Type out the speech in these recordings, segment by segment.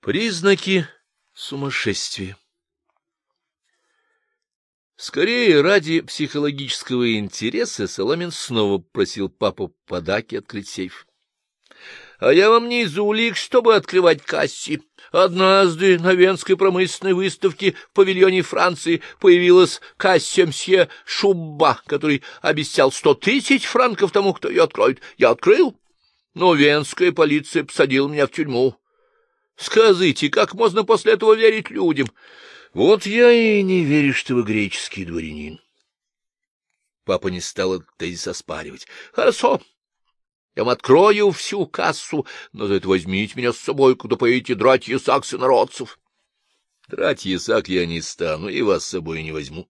Признаки сумасшествия Скорее, ради психологического интереса Соломин снова просил папу подаки открыть сейф. — А я вам не из улик, чтобы открывать касси. Однажды на Венской промышленной выставке в павильоне Франции появилась касся мсье Шубба, который обещал сто тысяч франков тому, кто ее откроет. Я открыл, но венская полиция посадила меня в тюрьму. Скажите, как можно после этого верить людям? Вот я и не верю, что вы греческий дворянин. Папа не стал этот тезис оспаривать. Хорошо, я вам открою всю кассу, но за это возьмите меня с собой, куда поедете драть ясак с инородцев. Драть ясак я не стану и вас с собой не возьму.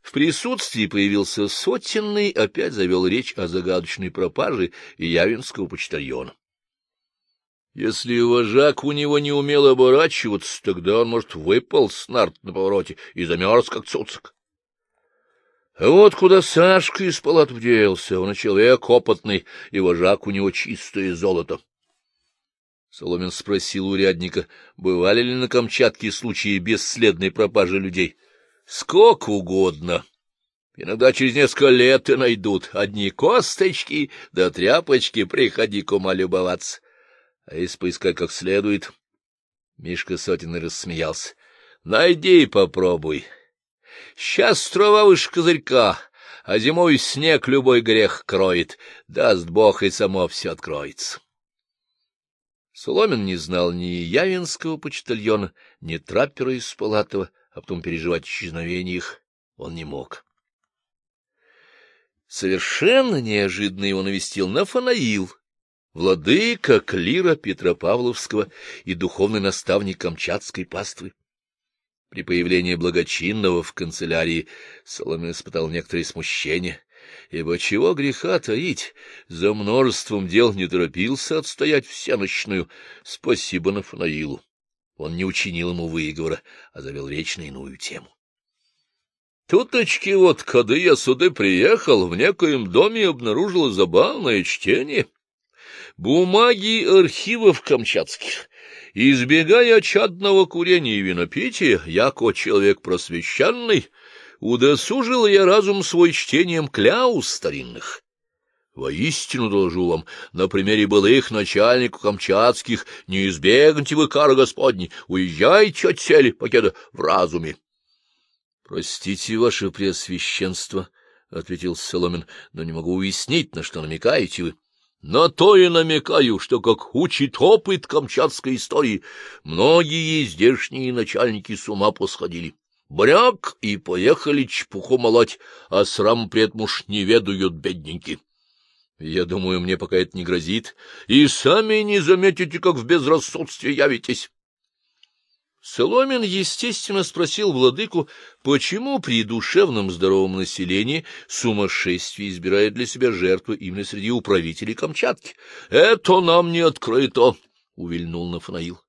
В присутствии появился сотенный, опять завел речь о загадочной пропаже явинского почтальона. Если вожак у него не умел оборачиваться, тогда он, может, выпал с нарт на повороте и замерз, как цуцик. А вот куда Сашка из палат вделся, он человек опытный, и вожак у него чистое золото. Соломин спросил урядника, бывали ли на Камчатке случаи бесследной пропажи людей. — Сколько угодно. Иногда через несколько лет и найдут одни косточки да тряпочки, приходи, кума, любоваться. А если поискать как следует? Мишка Сотин рассмеялся. — Найди и попробуй. Сейчас трава выше козырька, а зимой снег любой грех кроет. Даст Бог, и само все откроется. Соломин не знал ни Явинского почтальона, ни траппера из Палатова, а потом переживать исчезновение их он не мог. Совершенно неожиданно его навестил Нафанаил, владыка клира Петропавловского и духовный наставник Камчатской паствы. При появлении благочинного в канцелярии Соломин испытал некоторое смущение, ибо чего греха таить, за множеством дел не торопился отстоять всеночную. Спасибо Нафанаилу. Он не учинил ему выговора, а завел речь на иную тему. Туточки вот, когда я сюда приехал, в некоем доме обнаружил забавное чтение. Бумаги архивов камчатских Избегая чадного курения и винопития, яко человек просвещенный, удосужил я разум свой чтением кляус старинных. Воистину доложу вам, на примере былых начальников камчатских, не избегните вы кары Господни, уезжайте от цели покеда в разуме. — Простите, ваше преосвященство, — ответил Соломин, — но не могу уяснить, на что намекаете вы. На то и намекаю, что, как учит опыт камчатской истории, многие здешние начальники с ума посходили. Бряк и поехали чепуху молоть, а срам предмуж не ведают бедненькие. Я думаю, мне пока это не грозит, и сами не заметите, как в безрассудстве явитесь. Соломин, естественно, спросил владыку, почему при душевном здоровом населении сумасшествие избирает для себя жертву именно среди управителей Камчатки. — Это нам не открыто, — увильнул Нафанаил.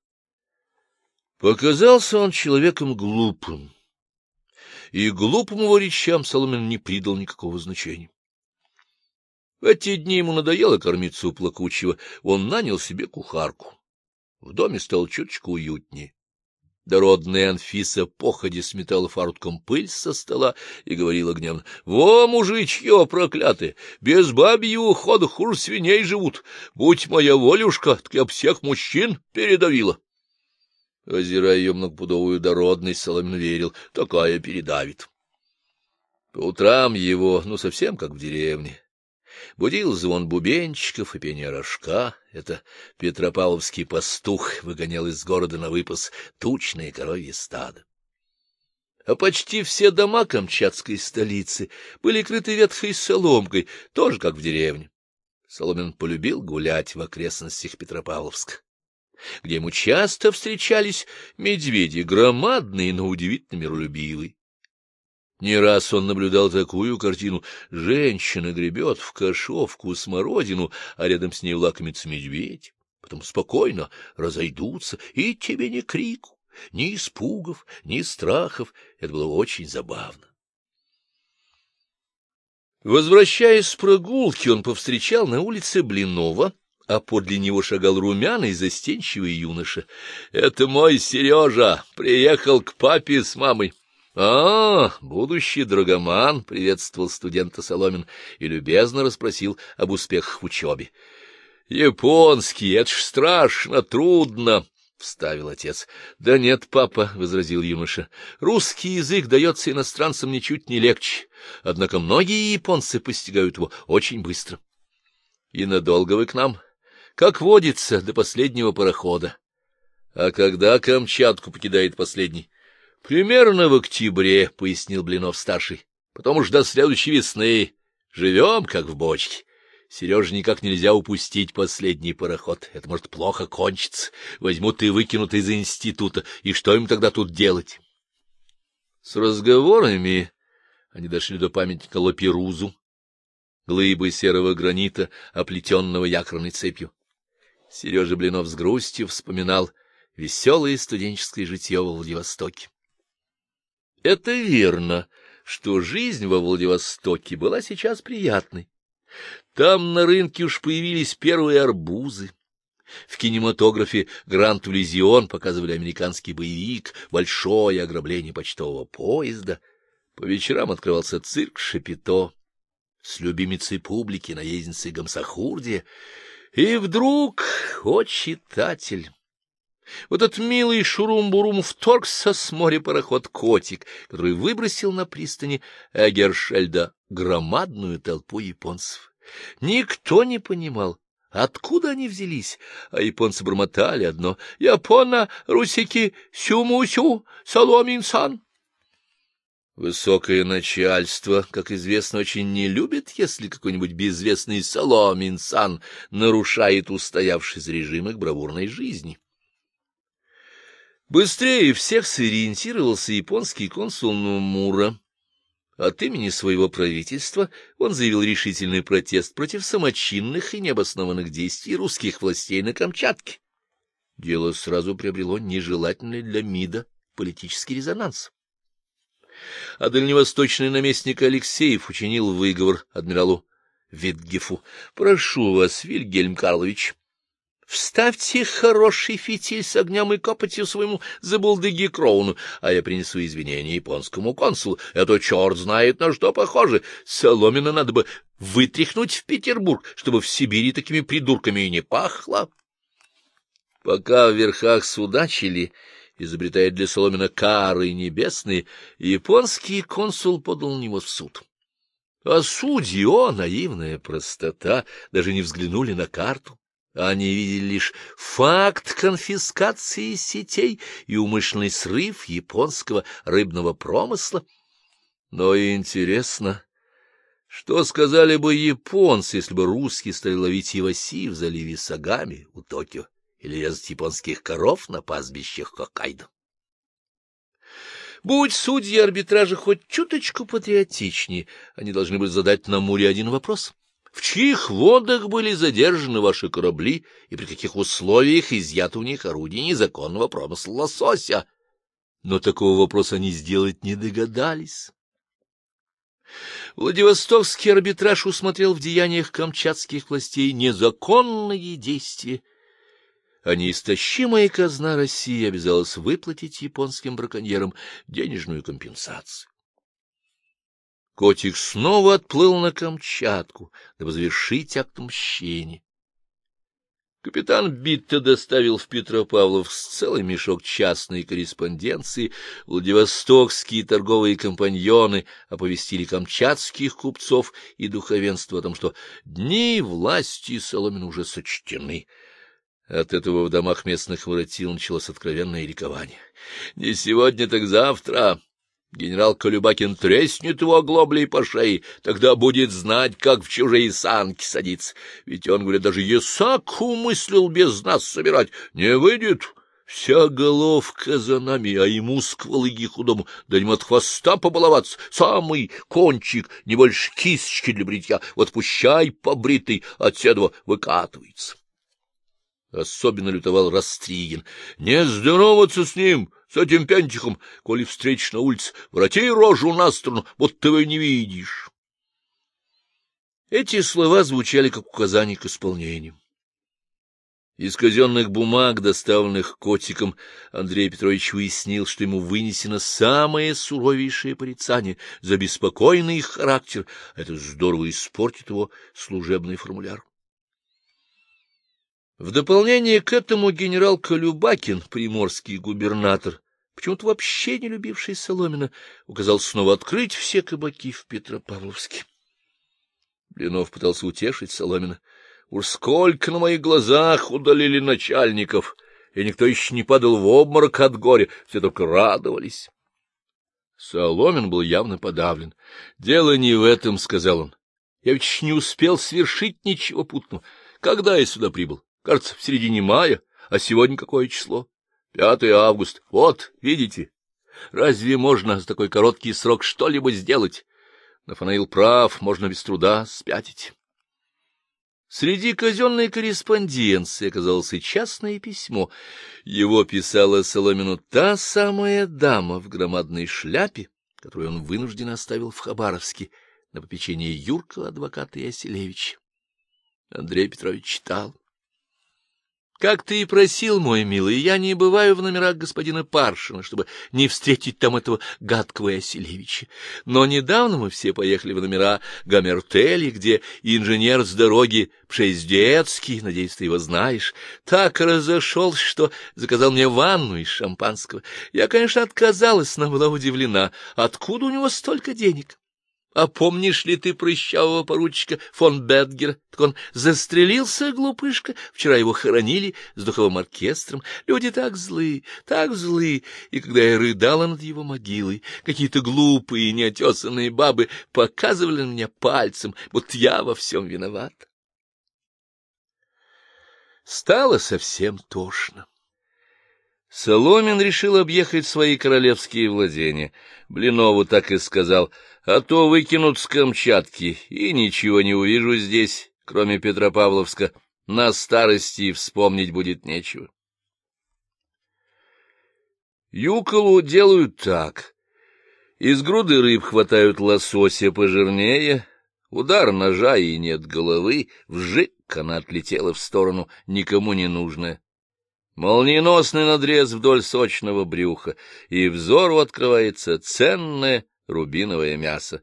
Показался он человеком глупым, и глупым его речам Соломин не придал никакого значения. В эти дни ему надоело кормиться у плакучего, он нанял себе кухарку. В доме стало чуточку уютнее. Дородная Анфиса походе сметала фартком пыль со стола и говорила гневно. — Во, мужичье проклятые, без бабьего хода хуже свиней живут. Будь моя волюшка, так я всех мужчин передавила. Озирая ее многопудовую дородность, Соломин верил, такая передавит. По утрам его, ну, совсем как в деревне, Будил звон бубенчиков и пение рожка. Это Петропавловский пастух выгонял из города на выпас тучные коровьи стада. А почти все дома Камчатской столицы были крыты ветхой соломкой, тоже как в деревне. Соломин полюбил гулять в окрестностях Петропавловска, где ему часто встречались медведи, громадные, но удивительно миролюбивые. Не раз он наблюдал такую картину. Женщина гребет в кошовку смородину, а рядом с ней лакомится медведь. Потом спокойно разойдутся, и тебе ни крику, ни испугов, ни страхов. Это было очень забавно. Возвращаясь с прогулки, он повстречал на улице Блинова а подле него шагал румяный застенчивый юноша. — Это мой Сережа, приехал к папе с мамой. — А, будущий драгоман, — приветствовал студента Соломин и любезно расспросил об успехах в учебе. — Японский, это ж страшно, трудно, — вставил отец. — Да нет, папа, — возразил юноша, — русский язык дается иностранцам ничуть не легче, однако многие японцы постигают его очень быстро. — И надолго вы к нам? — Как водится, до последнего парохода. — А когда Камчатку покидает последний? — Примерно в октябре, — пояснил Блинов-старший. — Потом уж до следующей весны. Живем, как в бочке. Сереже никак нельзя упустить последний пароход. Это может плохо кончиться. Возьмут и выкинут из института. И что им тогда тут делать? С разговорами они дошли до памятника Лаперузу, глыбы серого гранита, оплетенного якорной цепью. Сережа Блинов с грустью вспоминал веселое студенческое житье во Владивостоке. Это верно, что жизнь во Владивостоке была сейчас приятной. Там на рынке уж появились первые арбузы. В кинематографе «Гранд Улизион» показывали американский боевик «Большое ограбление почтового поезда». По вечерам открывался цирк «Шапито» с любимицей публики, наездницей Гамсахурдия. И вдруг, о читатель, вот этот милый шурум-бурум вторгся с моря пароход «Котик», который выбросил на пристани Эгершельда громадную толпу японцев. Никто не понимал, откуда они взялись, а японцы бормотали одно «Япона, русики, сю-му-сю, соломин-сан». Высокое начальство, как известно, очень не любит, если какой-нибудь безвестный Соломин-сан нарушает устоявшийся режим их бравурной жизни. Быстрее всех сориентировался японский консул Номура. От имени своего правительства он заявил решительный протест против самочинных и необоснованных действий русских властей на Камчатке. Дело сразу приобрело нежелательный для МИДа политический резонанс. А дальневосточный наместник Алексеев учинил выговор адмиралу Витгефу. — Прошу вас, Вильгельм Карлович, Вставьте хороший фитиль с огнем и копотью своему забулдыги Кроуну, а я принесу извинения японскому консулу. Это черт знает на что похоже. Соломина надо бы вытряхнуть в Петербург, чтобы в Сибири такими придурками и не пахло. Пока в верхах судачили, изобретая для Соломина кары небесные, японский консул подал на него в суд. А судьи, о, наивная простота, даже не взглянули на карту. Они видели лишь факт конфискации сетей и умышленный срыв японского рыбного промысла. Но интересно, что сказали бы японцы, если бы русские стали ловить иваси в заливе Сагами у Токио или резать японских коров на пастбищах Хоккайдо? Будь судьи арбитража хоть чуточку патриотичнее, они должны были задать на Муре один вопрос — в чьих водах были задержаны ваши корабли и при каких условиях изъято у них орудие незаконного промысла лосося. Но такого вопроса они сделать не догадались. Владивостокский арбитраж усмотрел в деяниях камчатских властей незаконные действия, а неистощимая казна России обязалась выплатить японским браконьерам денежную компенсацию. Котик снова отплыл на Камчатку, дабы завершить акт мщения. Капитан Битта доставил в Петропавловск целый мешок частной корреспонденции. Владивостокские торговые компаньоны оповестили камчатских купцов и духовенство о том, что дни власти Соломина уже сочтены. От этого в домах местных воротил началось откровенное ликование. — Не сегодня, так завтра. Генерал Колюбакин треснет его оглоблей по шее, тогда будет знать, как в чужие санки садиться. Ведь он, говорит, даже ясак умыслил без нас собирать. Не выйдет. Вся головка за нами, а ему сквалыги худому, да не от хвоста побаловаться. Самый кончик, не больше кисточки для бритья. Вот пущай побритый от седова выкатывается. Особенно лютовал Растригин. Не здороваться с ним! — с этим пентихом, коли встретишь на улице, врати рожу на сторону, вот ты его не видишь. Эти слова звучали как указание к исполнению. Из казенных бумаг, доставленных котиком, Андрей Петрович уяснил, что ему вынесено самое суровейшее порицание за беспокойный характер. Это здорово испортит его служебный формуляр. В дополнение к этому генерал Колюбакин, приморский губернатор, почему-то вообще не любивший Соломина, указал снова открыть все кабаки в Петропавловске. Блинов пытался утешить Соломина. Уж сколько на моих глазах удалили начальников, и никто еще не падал в обморок от горя, все только радовались. Соломин был явно подавлен. — Дело не в этом, — сказал он. — Я ведь не успел свершить ничего путного. Когда я сюда прибыл? Кажется, в середине мая, а сегодня какое число? Пятый август. Вот, видите? Разве можно за такой короткий срок что-либо сделать? Нафанаил прав, можно без труда спятить. Среди казенной корреспонденции оказалось и частное письмо. Его писала Соломину та самая дама в громадной шляпе, которую он вынужден оставил в Хабаровске на попечение Юркова адвоката Яселевича. Андрей Петрович читал. Как ты и просил, мой милый, я не бываю в номерах господина Паршина, чтобы не встретить там этого гадкого Яселевича. Но недавно мы все поехали в номера Гамертели, где инженер с дороги Пшездецкий, надеюсь, ты его знаешь, так разошелся, что заказал мне ванну из шампанского. Я, конечно, отказалась, но была удивлена, откуда у него столько денег. А помнишь ли ты прыщавого поручика фон Бетгера? Так он застрелился, глупышка. Вчера его хоронили с духовым оркестром. Люди так злы, так злы. И когда я рыдала над его могилой, какие-то глупые, неотесанные бабы показывали на меня пальцем, вот я во всем виноват. Стало совсем тошно. Соломин решил объехать свои королевские владения. Блинову так и сказал, а то выкинут с Камчатки, и ничего не увижу здесь, кроме Петропавловска. На старости вспомнить будет нечего. Юколу делают так. Из груды рыб хватают лосося пожирнее, удар ножа и нет головы, вжик, она отлетела в сторону, никому не нужная. Молниеносный надрез вдоль сочного брюха, и взору открывается ценное рубиновое мясо.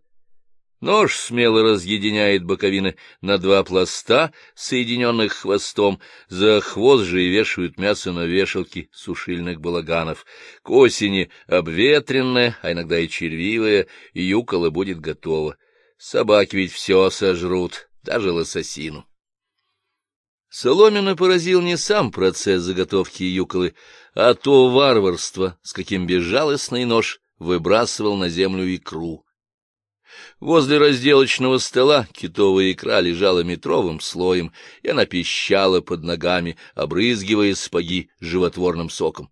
Нож смело разъединяет боковины на два пласта, соединенных хвостом, за хвост же и вешают мясо на вешалки сушильных балаганов. К осени обветренное, а иногда и червивое, юкола будет готово. Собаки ведь все сожрут, даже лососину. Соломина поразил не сам процесс заготовки юколы, а то варварство, с каким безжалостный нож выбрасывал на землю икру. Возле разделочного стола китовая икра лежала метровым слоем, и она пищала под ногами, обрызгивая спаги животворным соком.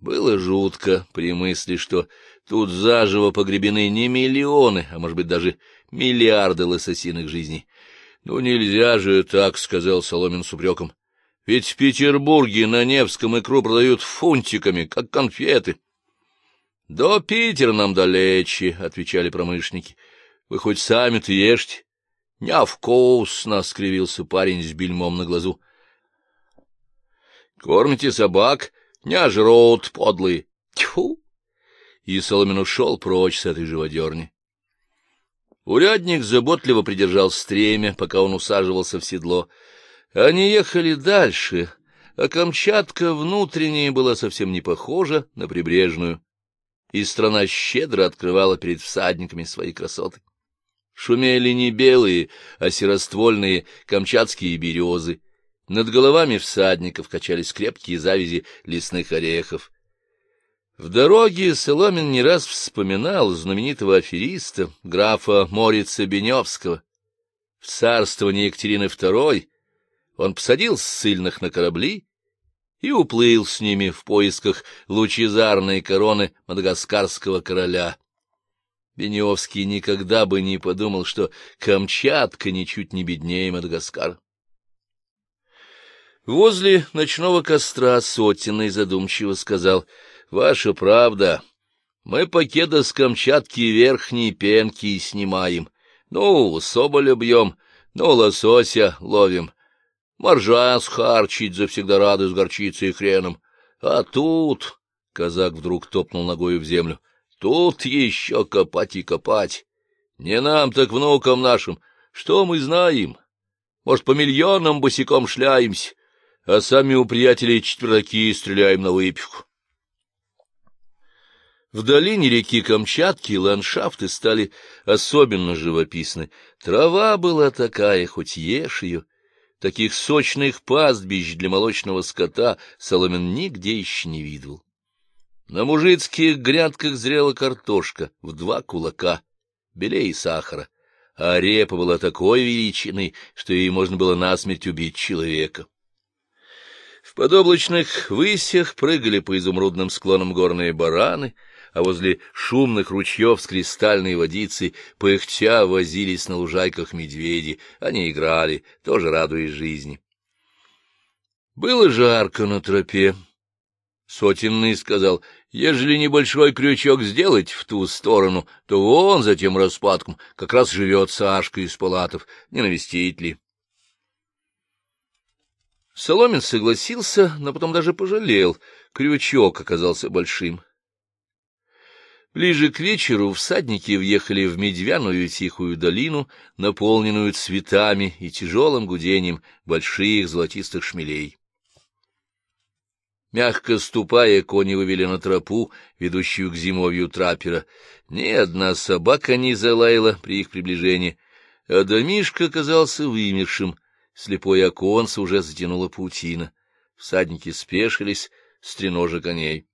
Было жутко при мысли, что тут заживо погребены не миллионы, а, может быть, даже миллиарды лососиных жизней. «Ну, нельзя же так», — сказал Соломин с упреком. «Ведь в Петербурге на Невском икру продают фунтиками, как конфеты». «До Питера нам далече», — отвечали промышленники. «Вы хоть сами-то ешьте». «Невкусно», — скривился парень с бельмом на глазу. «Кормите собак, не жрут, подлые». Тьфу! И Соломин ушел прочь с этой живодерни. Урядник заботливо придержал стремя, пока он усаживался в седло. Они ехали дальше, а Камчатка внутренняя была совсем не похожа на прибрежную, и страна щедро открывала перед всадниками свои красоты. Шумели не белые, а сероствольные камчатские березы. Над головами всадников качались крепкие завязи лесных орехов. В дороге Соломин не раз вспоминал знаменитого афериста, графа Морица Беневского. В царствовании Екатерины II он посадил ссыльных на корабли и уплыл с ними в поисках лучезарной короны мадагаскарского короля. Беневский никогда бы не подумал, что Камчатка ничуть не беднее Мадагаскара. Возле ночного костра Сотиной задумчиво сказал —— Ваша правда. Мы покеда с Камчатки верхние пенки снимаем. Ну, соболя бьем, ну, лосося ловим. Моржа схарчить завсегда рады с горчицей и хреном. А тут... — казак вдруг топнул ногою в землю. — Тут еще копать и копать. Не нам, так внукам нашим. Что мы знаем? Может, по миллионам босиком шляемся, а сами у приятелей четвераки стреляем на выпивку. В долине реки Камчатки ландшафты стали особенно живописны. Трава была такая, хоть ешь ее. Таких сочных пастбищ для молочного скота Соломин нигде еще не видел. На мужицких грядках зрела картошка в два кулака, белее сахара, а репа была такой величиной, что ей можно было насмерть убить человека. В подоблачных высях прыгали по изумрудным склонам горные бараны — а возле шумных ручьев с кристальной водицей пыхтя возились на лужайках медведи. Они играли, тоже радуясь жизни. Было жарко на тропе. Сотенный сказал, ежели небольшой крючок сделать в ту сторону, то вон за тем распадком как раз живет Сашка из палатов, не навестить ли. Соломин согласился, но потом даже пожалел. Крючок оказался большим. Ближе к вечеру всадники въехали в медвяную тихую долину, наполненную цветами и тяжелым гудением больших золотистых шмелей. Мягко ступая, кони вывели на тропу, ведущую к зимовью траппера. Ни одна собака не залаяла при их приближении, а домишка казался вымершим, слепое оконце уже затянуло паутина. Всадники спешились, стреножа коней.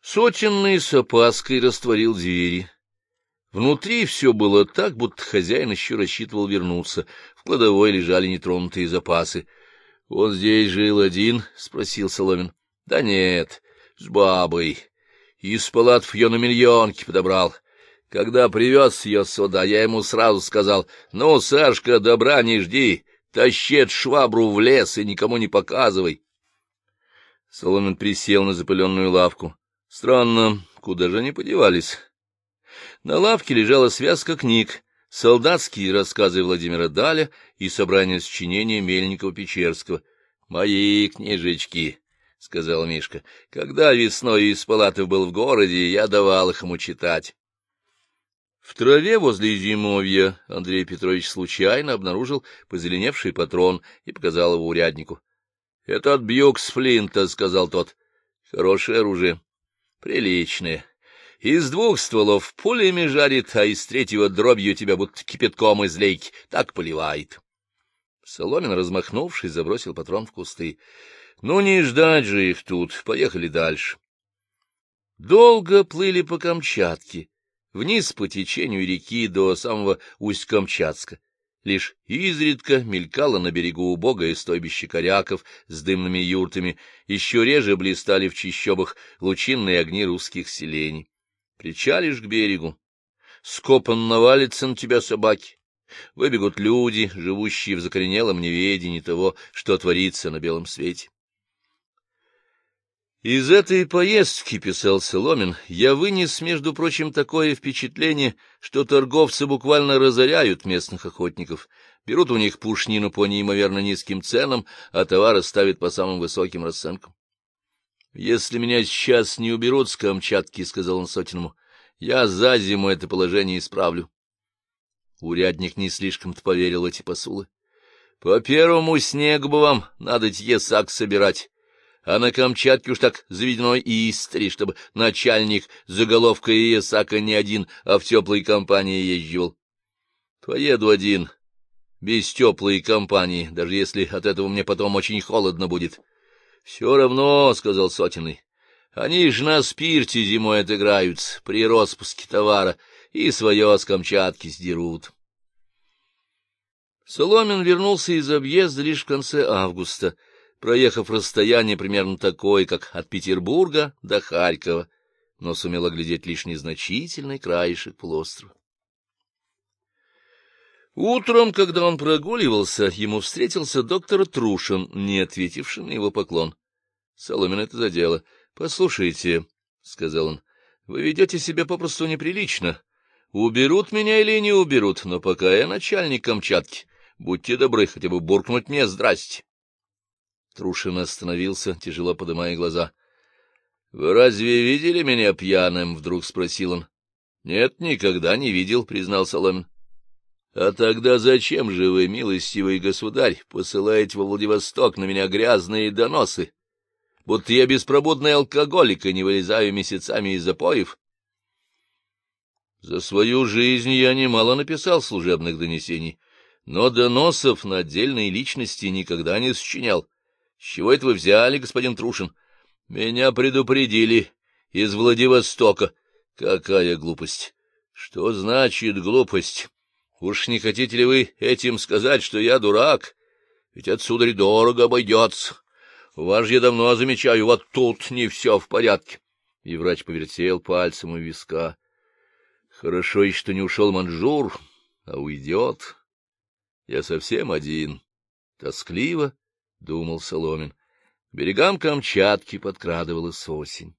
Сотенный с опаской растворил двери. Внутри все было так, будто хозяин еще рассчитывал вернуться. В кладовой лежали нетронутые запасы. — Он здесь жил один? — спросил Соломин. — Да нет, с бабой. Из палатов ее на миллионке подобрал. Когда привез ее сюда, я ему сразу сказал, — Ну, Сашка, добра не жди, тащи швабру в лес и никому не показывай. Соломин присел на запыленную лавку. Странно, куда же они подевались? На лавке лежала связка книг, солдатские рассказы Владимира Даля и собрание сочинения Мельникова-Печерского. — Мои книжечки, — сказал Мишка. — Когда весной из палаты был в городе, я давал их ему читать. В траве возле зимовья Андрей Петрович случайно обнаружил позеленевший патрон и показал его уряднику. — Это от Бьюкс Флинта, — сказал тот. — Хорошее оружие. Приличные. Из двух стволов пулями жарит, а из третьего дробью тебя будто кипятком из лейки. Так поливает. Соломин, размахнувшись, забросил патрон в кусты. Ну, не ждать же их тут. Поехали дальше. Долго плыли по Камчатке, вниз по течению реки до самого Усть-Камчатска. Лишь изредка мелькало на берегу убогое стойбище коряков с дымными юртами, еще реже блистали в чищобах лучинные огни русских селений. Причалишь к берегу, скопан навалится на тебя собаки, выбегут люди, живущие в закоренелом неведении того, что творится на белом свете. Из этой поездки, — писал Соломин, — я вынес, между прочим, такое впечатление, что торговцы буквально разоряют местных охотников, берут у них пушнину по неимоверно низким ценам, а товары ставят по самым высоким расценкам. — Если меня сейчас не уберут с Камчатки, — сказал он Сотиному, — я за зиму это положение исправлю. Урядник не слишком-то поверил эти посулы. — По первому снегу бы вам надо тесак собирать а на Камчатке уж так заведено и истори, чтобы начальник заголовка и Исака не один, а в теплой компании езжил. Поеду один, без теплой компании, даже если от этого мне потом очень холодно будет. — Все равно, — сказал Сотиный, — они же на спирте зимой отыграются при распуске товара и свое с Камчатки сдерут. Соломин вернулся из объезда лишь в конце августа — проехав расстояние примерно такое, как от Петербурга до Харькова, но сумел оглядеть лишь незначительный краешек полуострова. Утром, когда он прогуливался, ему встретился доктор Трушин, не ответивший на его поклон. Соломин это задело. — Послушайте, — сказал он, — вы ведете себя попросту неприлично. Уберут меня или не уберут, но пока я начальник Камчатки, Будьте добры, хотя бы буркнуть мне «здрасте». Трушин остановился, тяжело подымая глаза. — Вы разве видели меня пьяным? — вдруг спросил он. — Нет, никогда не видел, — признал Соломин. — А тогда зачем же вы, милостивый государь, посылаете во Владивосток на меня грязные доносы? Будто я беспробудный алкоголик и не вылезаю месяцами из запоев? За свою жизнь я немало написал служебных донесений, но доносов на отдельные личности никогда не сочинял. С чего это вы взяли, господин Трушин? Меня предупредили из Владивостока. Какая глупость! Что значит глупость? Уж не хотите ли вы этим сказать, что я дурак? Ведь отсюда дорого обойдется. У я давно замечаю, вот тут не все в порядке. И врач повертел пальцем у виска. Хорошо еще, что не ушел манжур, а уйдет. Я совсем один. Тоскливо — думал Соломин. К берегам Камчатки подкрадывалась осень.